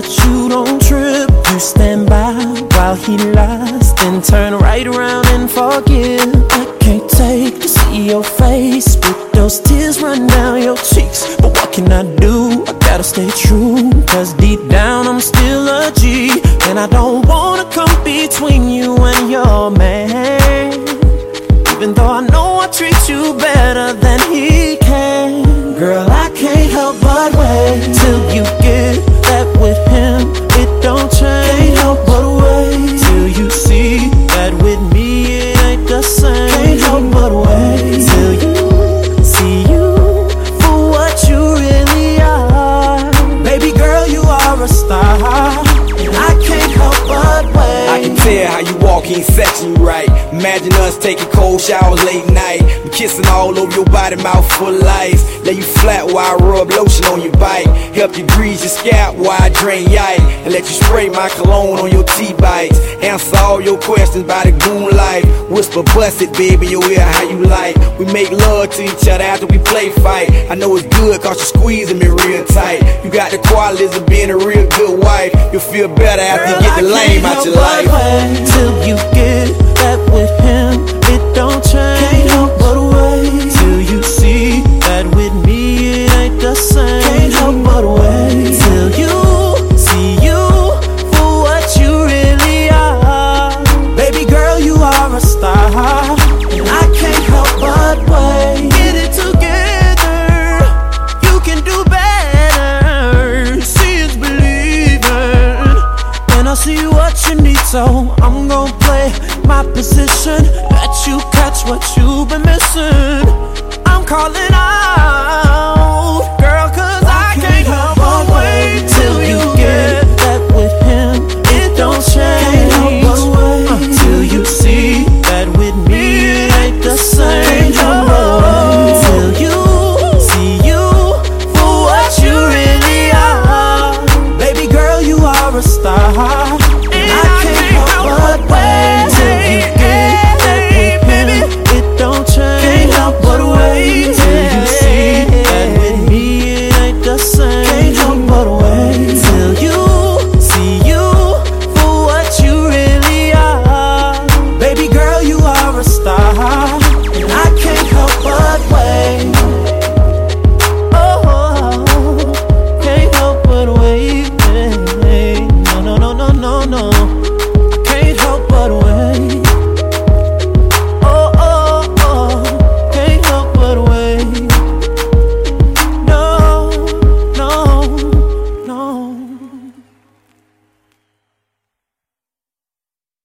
But you don't trip, you stand by while he lies, then turn right around and forgive. I can't take to see your face with those tears run down your cheeks. But what can I do? I gotta stay true, cause deep down I'm still a G, and I don't wanna come between you and your man. Even though I know I treat you better than he can, girl, I can't help but wait till you. How you walk in section right. Imagine us taking cold showers late night. I'm kissing all over your body, mouth full of ice. Lay you flat while I rub lotion on your bike. Help you grease your scalp while I drain yike. And let you spray my cologne on your T-bites. Answer all your questions by the goon light. Whisper, bust it, baby, your ear, how you like. We make love to each other after we play fight. I know it's good cause you're squeezing me real tight. You got the qualities of being a real good wife. You'll feel better after you get the lame out your life. Till you get Can't help but wait till you see you for what you really are. Baby girl, you are a star, and I can't help but wait. Get it together, you can do better. Believing, and I see what you need, so I'm gonna play my position. Let you catch what you've been missing. I'm calling out.